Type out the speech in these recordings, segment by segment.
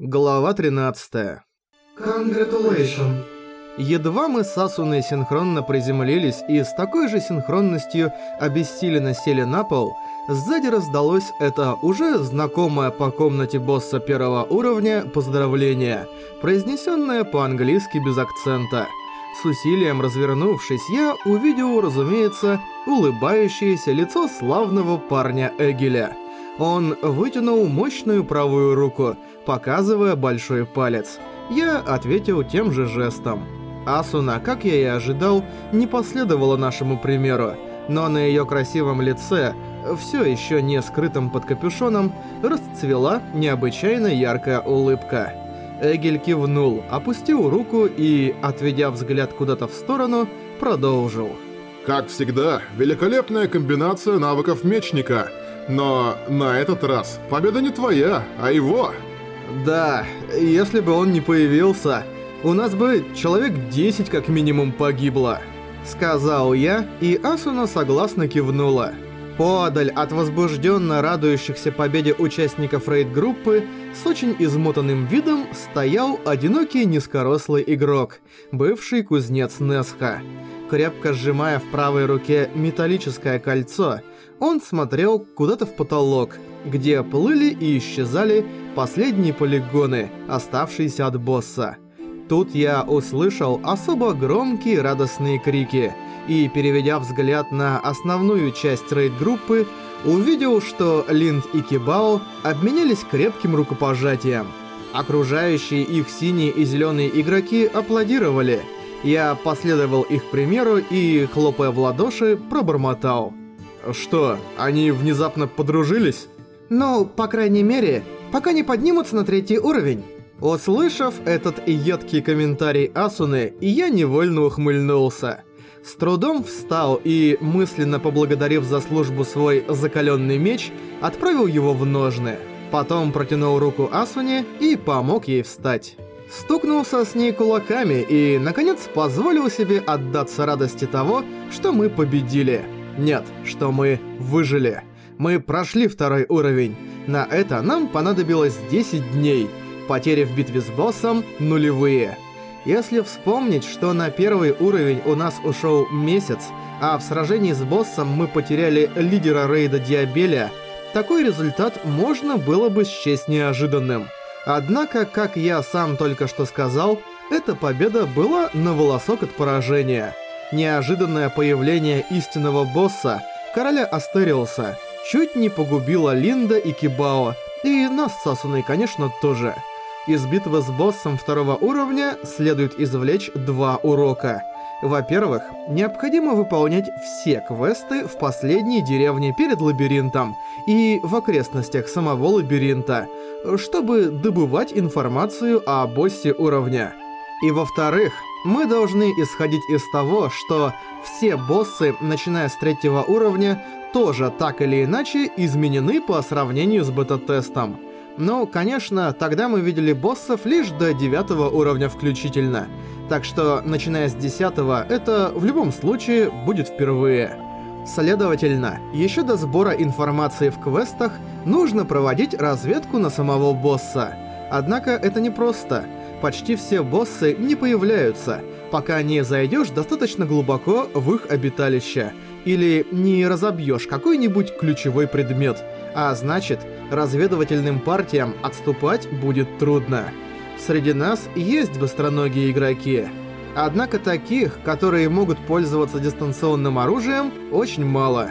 Глава 13. Congratulations. Едва мы с Асуной синхронно приземлились и с такой же синхронностью обессиленно сели на пол, сзади раздалось это уже знакомое по комнате босса первого уровня поздравление, произнесенное по-английски без акцента. С усилием развернувшись, я увидел, разумеется, улыбающееся лицо славного парня Эгеля. Он вытянул мощную правую руку, показывая большой палец. Я ответил тем же жестом. Асуна, как я и ожидал, не последовала нашему примеру, но на ее красивом лице, все еще не скрытом под капюшоном, расцвела необычайно яркая улыбка. Эгель кивнул, опустил руку и, отведя взгляд куда-то в сторону, продолжил. Как всегда, великолепная комбинация навыков мечника. Но на этот раз победа не твоя, а его. Да, если бы он не появился, у нас бы человек 10 как минимум погибло. Сказал я, и Асуна согласно кивнула. Подаль от возбужденно радующихся победе участников рейд-группы с очень измотанным видом стоял одинокий низкорослый игрок, бывший кузнец Несха. Крепко сжимая в правой руке металлическое кольцо, он смотрел куда-то в потолок, где плыли и исчезали последние полигоны, оставшиеся от босса. Тут я услышал особо громкие радостные крики и, переведя взгляд на основную часть рейд-группы, увидел, что Линд и Кибао обменялись крепким рукопожатием. Окружающие их синие и зеленые игроки аплодировали. Я последовал их примеру и, хлопая в ладоши, пробормотал. Что, они внезапно подружились? Ну, по крайней мере, пока не поднимутся на третий уровень. Услышав этот едкий комментарий Асуны, я невольно ухмыльнулся. С трудом встал и, мысленно поблагодарив за службу свой закаленный меч, отправил его в ножны. Потом протянул руку Асуне и помог ей встать. Стукнулся с ней кулаками и, наконец, позволил себе отдаться радости того, что мы победили. Нет, что мы выжили. Мы прошли второй уровень. На это нам понадобилось 10 дней. Потери в битве с боссом нулевые. Если вспомнить, что на первый уровень у нас ушел месяц, а в сражении с боссом мы потеряли лидера рейда Диабеля, такой результат можно было бы счесть неожиданным. Однако, как я сам только что сказал, эта победа была на волосок от поражения. Неожиданное появление истинного босса, короля Астериуса, чуть не погубила Линда и Кибао, и нас с Сасуной, конечно, тоже. Из битвы с боссом второго уровня следует извлечь два урока. Во-первых, необходимо выполнять все квесты в последней деревне перед лабиринтом и в окрестностях самого лабиринта, чтобы добывать информацию о боссе уровня. И во-вторых, мы должны исходить из того, что все боссы, начиная с третьего уровня, тоже так или иначе изменены по сравнению с бета-тестом. Но, конечно, тогда мы видели боссов лишь до девятого уровня включительно. Так что, начиная с десятого, это в любом случае будет впервые. Следовательно, еще до сбора информации в квестах нужно проводить разведку на самого босса. Однако это непросто. Почти все боссы не появляются, пока не зайдешь достаточно глубоко в их обиталище – или не разобьешь какой-нибудь ключевой предмет, а значит, разведывательным партиям отступать будет трудно. Среди нас есть быстроногие игроки. Однако таких, которые могут пользоваться дистанционным оружием, очень мало.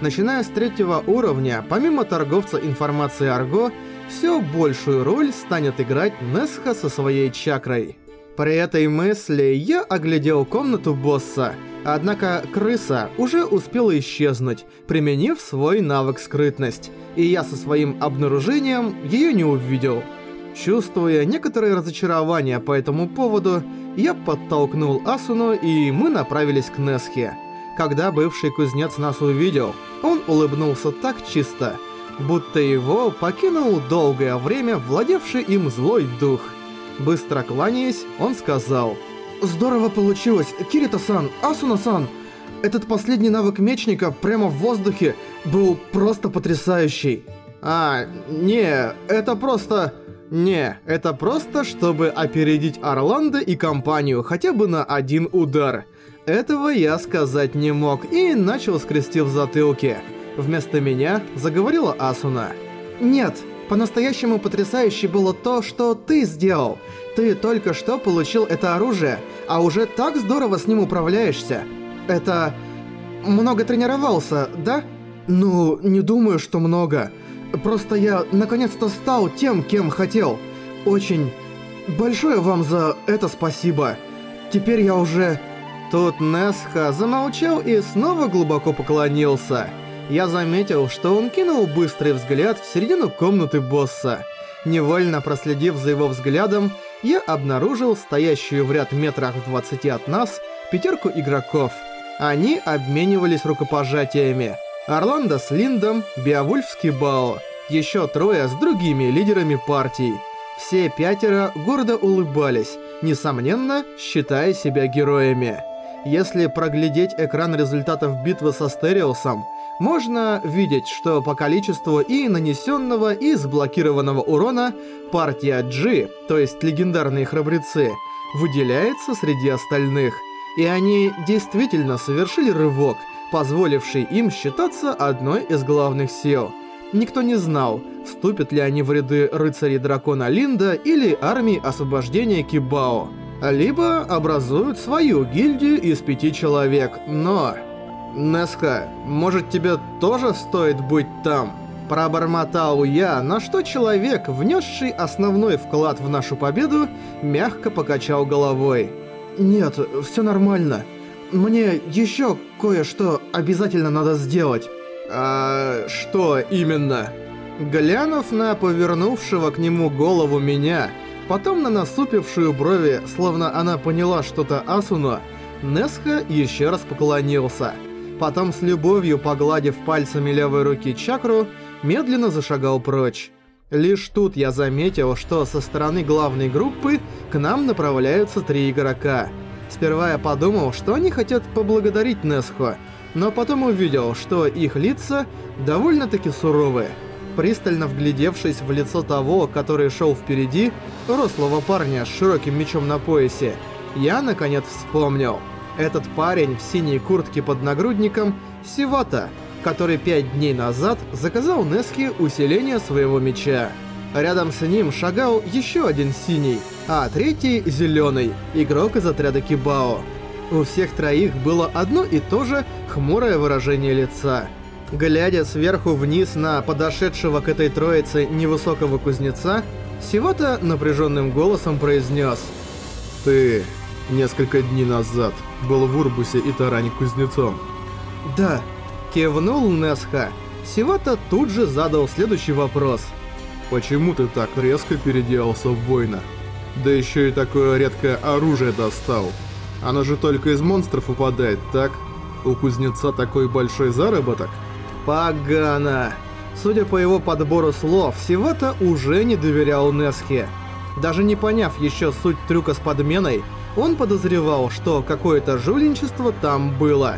Начиная с третьего уровня, помимо торговца информации Арго, все большую роль станет играть Несха со своей чакрой. При этой мысли я оглядел комнату босса – Однако крыса уже успела исчезнуть, применив свой навык скрытность, и я со своим обнаружением ее не увидел. Чувствуя некоторое разочарование по этому поводу, я подтолкнул Асуну, и мы направились к Несхе. Когда бывший кузнец нас увидел, он улыбнулся так чисто, будто его покинул долгое время владевший им злой дух. Быстро кланяясь, он сказал – Здорово получилось, Кирита-сан, Асуна-сан. Этот последний навык мечника прямо в воздухе был просто потрясающий. А, не, это просто... Не, это просто, чтобы опередить Орландо и компанию хотя бы на один удар. Этого я сказать не мог и начал скрести в затылке. Вместо меня заговорила Асуна. «Нет, по-настоящему потрясающе было то, что ты сделал. Ты только что получил это оружие, а уже так здорово с ним управляешься. Это... много тренировался, да?» «Ну, не думаю, что много. Просто я наконец-то стал тем, кем хотел. Очень... большое вам за это спасибо. Теперь я уже...» Тут Несха замолчал и снова глубоко поклонился. Я заметил, что он кинул быстрый взгляд в середину комнаты босса. Невольно проследив за его взглядом, я обнаружил стоящую в ряд метрах в 20 от нас пятерку игроков. Они обменивались рукопожатиями. Орландо с Линдом, Беовульф с Кибао, еще трое с другими лидерами партий. Все пятеро гордо улыбались, несомненно, считая себя героями. Если проглядеть экран результатов битвы со Стериосом, можно видеть, что по количеству и нанесенного, и сблокированного урона партия G, то есть легендарные храбрецы, выделяется среди остальных. И они действительно совершили рывок, позволивший им считаться одной из главных сил. Никто не знал, вступят ли они в ряды рыцарей дракона Линда или армии освобождения Кибао. Либо образуют свою гильдию из пяти человек, но... Неска, может тебе тоже стоит быть там? Пробормотал я, на что человек, внесший основной вклад в нашу победу, мягко покачал головой. «Нет, все нормально. Мне еще кое-что обязательно надо сделать». «А что именно?» Глянув на повернувшего к нему голову меня, потом на насупившую брови, словно она поняла что-то Асуно, Несха еще раз поклонился. Потом с любовью погладив пальцами левой руки чакру, медленно зашагал прочь. Лишь тут я заметил, что со стороны главной группы к нам направляются три игрока. Сперва я подумал, что они хотят поблагодарить Несхо, но потом увидел, что их лица довольно-таки суровые. Пристально вглядевшись в лицо того, который шел впереди, рослого парня с широким мечом на поясе, я наконец вспомнил. Этот парень в синей куртке под нагрудником — Сивата, который пять дней назад заказал Неске усиление своего меча. Рядом с ним шагал еще один синий, а третий — зеленый, игрок из отряда Кибао. У всех троих было одно и то же хмурое выражение лица. Глядя сверху вниз на подошедшего к этой троице невысокого кузнеца, Сивата напряженным голосом произнес «Ты несколько дней назад был в Урбусе и Таране кузнецом». «Да», — кивнул Несха. Сивата тут же задал следующий вопрос. «Почему ты так резко переделался в воина? Да еще и такое редкое оружие достал. Оно же только из монстров упадает, так? У кузнеца такой большой заработок?» Погано. Судя по его подбору слов, Сивата уже не доверял Несхе. Даже не поняв еще суть трюка с подменой, он подозревал, что какое-то жульничество там было.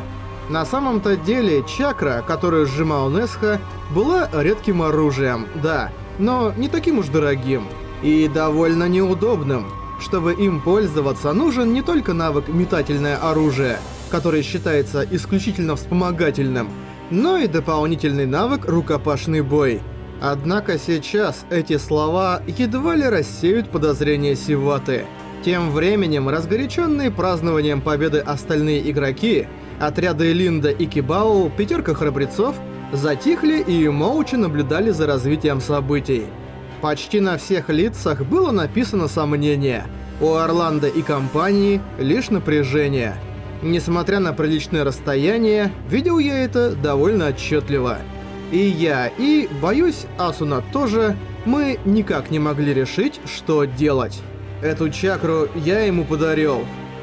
На самом-то деле, чакра, которую сжимал Несха, была редким оружием, да, но не таким уж дорогим. И довольно неудобным. Чтобы им пользоваться, нужен не только навык «метательное оружие», который считается исключительно вспомогательным, но и дополнительный навык «Рукопашный бой». Однако сейчас эти слова едва ли рассеют подозрения Сиваты. Тем временем, разгоряченные празднованием победы остальные игроки, отряды Линда и Кибао, пятерка храбрецов, затихли и молча наблюдали за развитием событий. Почти на всех лицах было написано сомнение. У Орландо и компании лишь напряжение – Несмотря на приличное расстояние, видел я это довольно отчетливо. И я, и, боюсь, Асуна тоже, мы никак не могли решить, что делать. Эту чакру я ему подарил.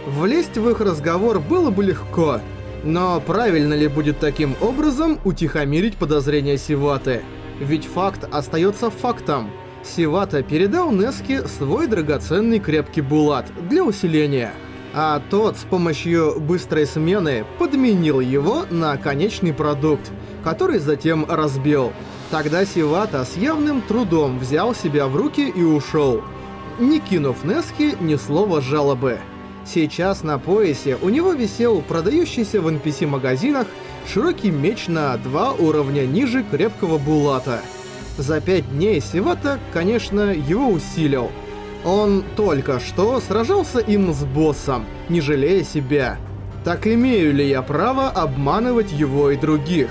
Влезть в их разговор было бы легко, но правильно ли будет таким образом утихомирить подозрения Сиваты? Ведь факт остается фактом. Сивата передал Неске свой драгоценный крепкий булат для усиления а тот с помощью быстрой смены подменил его на конечный продукт, который затем разбил. Тогда Сивата с явным трудом взял себя в руки и ушел, не кинув Несхи ни слова жалобы. Сейчас на поясе у него висел продающийся в NPC-магазинах широкий меч на два уровня ниже крепкого булата. За пять дней Сивата, конечно, его усилил. Он только что сражался им с боссом, не жалея себя. Так имею ли я право обманывать его и других?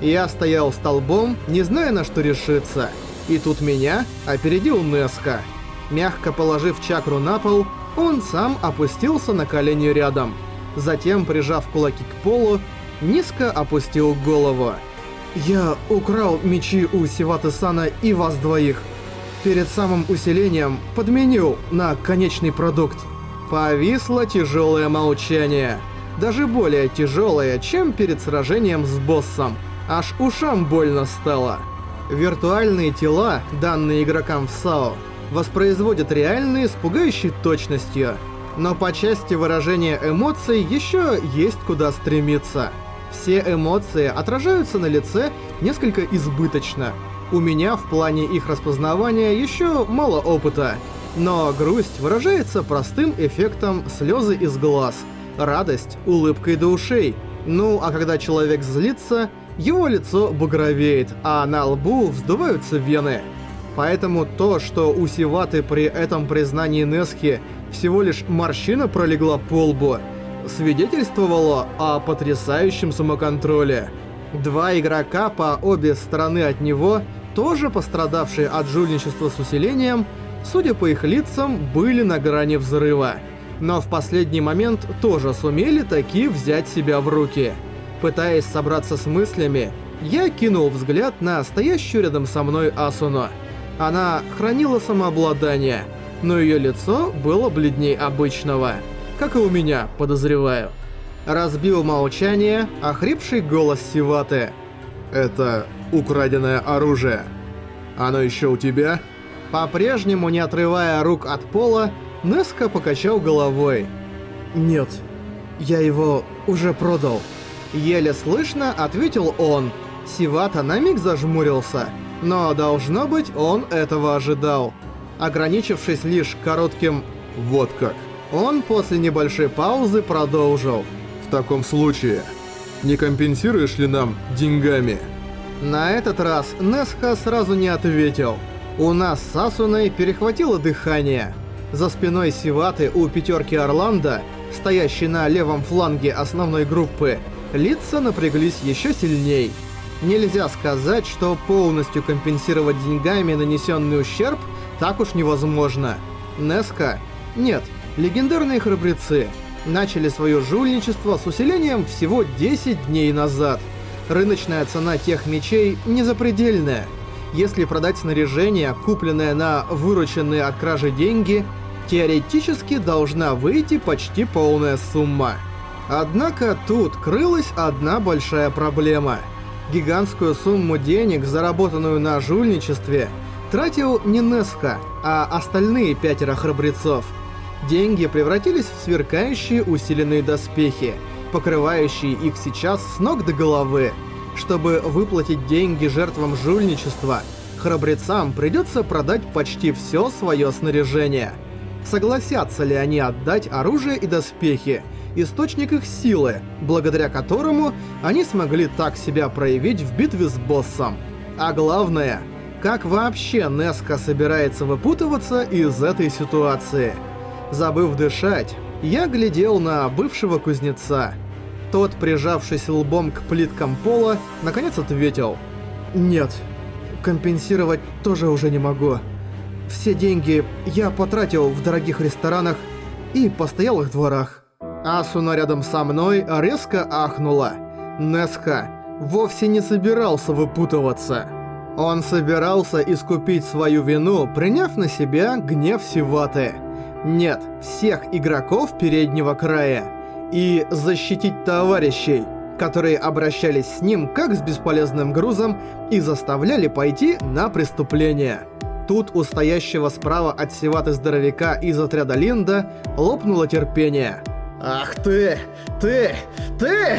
Я стоял столбом, не зная на что решиться. И тут меня опередил Неска. Мягко положив чакру на пол, он сам опустился на колени рядом. Затем, прижав кулаки к полу, низко опустил голову. «Я украл мечи у Сиваты-сана и вас двоих. Перед самым усилением подменил на конечный продукт». Повисло тяжелое молчание. Даже более тяжелое, чем перед сражением с боссом. Аж ушам больно стало. Виртуальные тела, данные игрокам в САО, воспроизводят реальные с пугающей точностью. Но по части выражения эмоций еще есть куда стремиться. Все эмоции отражаются на лице несколько избыточно. У меня в плане их распознавания еще мало опыта. Но грусть выражается простым эффектом слезы из глаз, радость улыбкой до ушей. Ну, а когда человек злится, его лицо багровеет, а на лбу вздуваются вены. Поэтому то, что у Сиваты при этом признании Несхи всего лишь морщина пролегла по лбу, свидетельствовало о потрясающем самоконтроле. Два игрока по обе стороны от него, тоже пострадавшие от жульничества с усилением, судя по их лицам, были на грани взрыва. Но в последний момент тоже сумели таки взять себя в руки. Пытаясь собраться с мыслями, я кинул взгляд на стоящую рядом со мной Асуно. Она хранила самообладание, но ее лицо было бледней обычного. Как и у меня, подозреваю. Разбил молчание охрипший голос Сиваты. «Это украденное оружие. Оно еще у тебя?» По-прежнему не отрывая рук от пола, Неска покачал головой. «Нет, я его уже продал». Еле слышно ответил он. Сивата на миг зажмурился. Но, должно быть, он этого ожидал. Ограничившись лишь коротким «вот как». Он после небольшой паузы продолжил. «В таком случае, не компенсируешь ли нам деньгами?» На этот раз Несха сразу не ответил. У нас с Асуной перехватило дыхание. За спиной Сиваты у пятерки Орландо, стоящей на левом фланге основной группы, лица напряглись еще сильней. Нельзя сказать, что полностью компенсировать деньгами нанесенный ущерб так уж невозможно. Неска? Нет, легендарные храбрецы начали свое жульничество с усилением всего 10 дней назад. Рыночная цена тех мечей не запредельная. Если продать снаряжение, купленное на вырученные от кражи деньги, теоретически должна выйти почти полная сумма. Однако тут крылась одна большая проблема – Гигантскую сумму денег, заработанную на жульничестве, тратил не Несха, а остальные пятеро храбрецов. Деньги превратились в сверкающие усиленные доспехи, покрывающие их сейчас с ног до головы. Чтобы выплатить деньги жертвам жульничества, храбрецам придется продать почти все свое снаряжение. Согласятся ли они отдать оружие и доспехи, источник их силы, благодаря которому они смогли так себя проявить в битве с боссом. А главное, как вообще Неска собирается выпутываться из этой ситуации. Забыв дышать, я глядел на бывшего кузнеца. Тот, прижавшись лбом к плиткам пола, наконец ответил. «Нет, компенсировать тоже уже не могу. Все деньги я потратил в дорогих ресторанах и постоялых дворах. Асуна рядом со мной резко ахнула. Несха вовсе не собирался выпутываться. Он собирался искупить свою вину, приняв на себя гнев Сиваты. Нет, всех игроков переднего края. И защитить товарищей, которые обращались с ним как с бесполезным грузом и заставляли пойти на преступление. Тут у стоящего справа от Сиваты здоровяка из отряда Линда лопнуло терпение – «Ах ты! Ты! Ты!»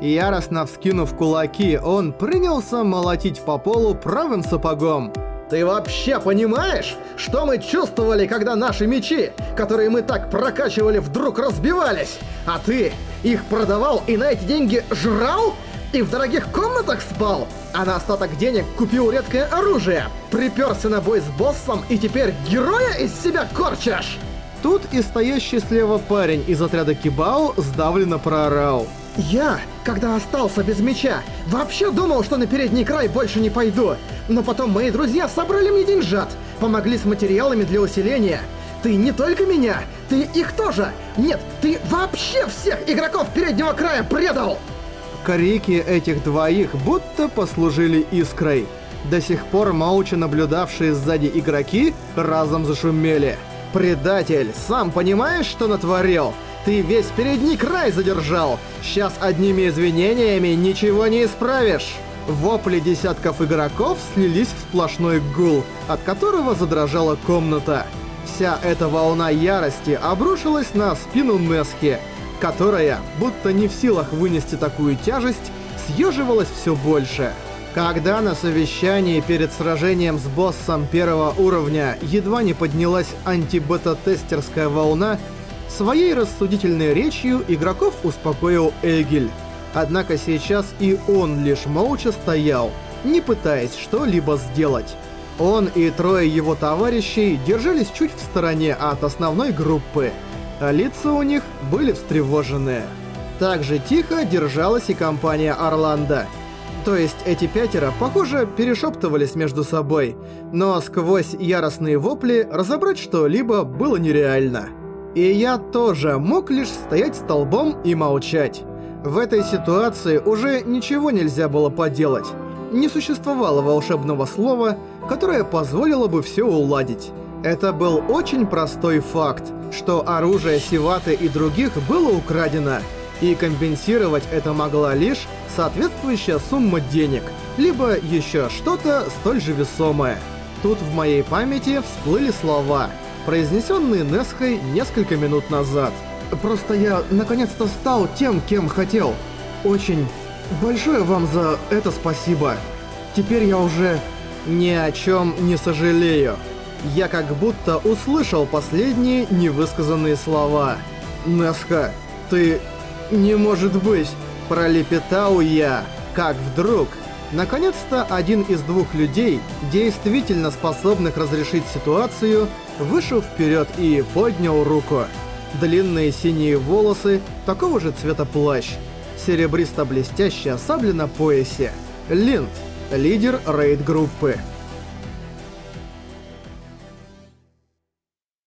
Яростно вскинув кулаки, он принялся молотить по полу правым сапогом. «Ты вообще понимаешь, что мы чувствовали, когда наши мечи, которые мы так прокачивали, вдруг разбивались? А ты их продавал и на эти деньги жрал? И в дорогих комнатах спал? А на остаток денег купил редкое оружие? Приперся на бой с боссом и теперь героя из себя корчишь?» Тут и стоящий слева парень из отряда Кибао сдавленно проорал. «Я, когда остался без меча, вообще думал, что на передний край больше не пойду. Но потом мои друзья собрали мне деньжат, помогли с материалами для усиления. Ты не только меня, ты их тоже. Нет, ты вообще всех игроков переднего края предал!» Крики этих двоих будто послужили искрой. До сих пор молча наблюдавшие сзади игроки разом зашумели. «Предатель, сам понимаешь, что натворил? Ты весь передний край задержал! Сейчас одними извинениями ничего не исправишь!» Вопли десятков игроков слились в сплошной гул, от которого задрожала комната. Вся эта волна ярости обрушилась на спину Нески, которая, будто не в силах вынести такую тяжесть, съеживалась все больше. Когда на совещании перед сражением с боссом первого уровня едва не поднялась антибета-тестерская волна, своей рассудительной речью игроков успокоил Эгель. Однако сейчас и он лишь молча стоял, не пытаясь что-либо сделать. Он и трое его товарищей держались чуть в стороне от основной группы, а лица у них были встревоженные. Также тихо держалась и компания Орландо — то есть эти пятеро, похоже, перешептывались между собой, но сквозь яростные вопли разобрать что-либо было нереально. И я тоже мог лишь стоять столбом и молчать. В этой ситуации уже ничего нельзя было поделать. Не существовало волшебного слова, которое позволило бы все уладить. Это был очень простой факт, что оружие Сиваты и других было украдено, и компенсировать это могла лишь соответствующая сумма денег, либо еще что-то столь же весомое. Тут в моей памяти всплыли слова, произнесенные Несхой несколько минут назад. «Просто я наконец-то стал тем, кем хотел. Очень большое вам за это спасибо. Теперь я уже ни о чем не сожалею». Я как будто услышал последние невысказанные слова. «Неска, ты... не может быть...» Пролепетал я, как вдруг... Наконец-то один из двух людей, действительно способных разрешить ситуацию, вышел вперед и поднял руку. Длинные синие волосы, такого же цвета плащ, серебристо-блестящая сабля на поясе. Линд, лидер рейд-группы.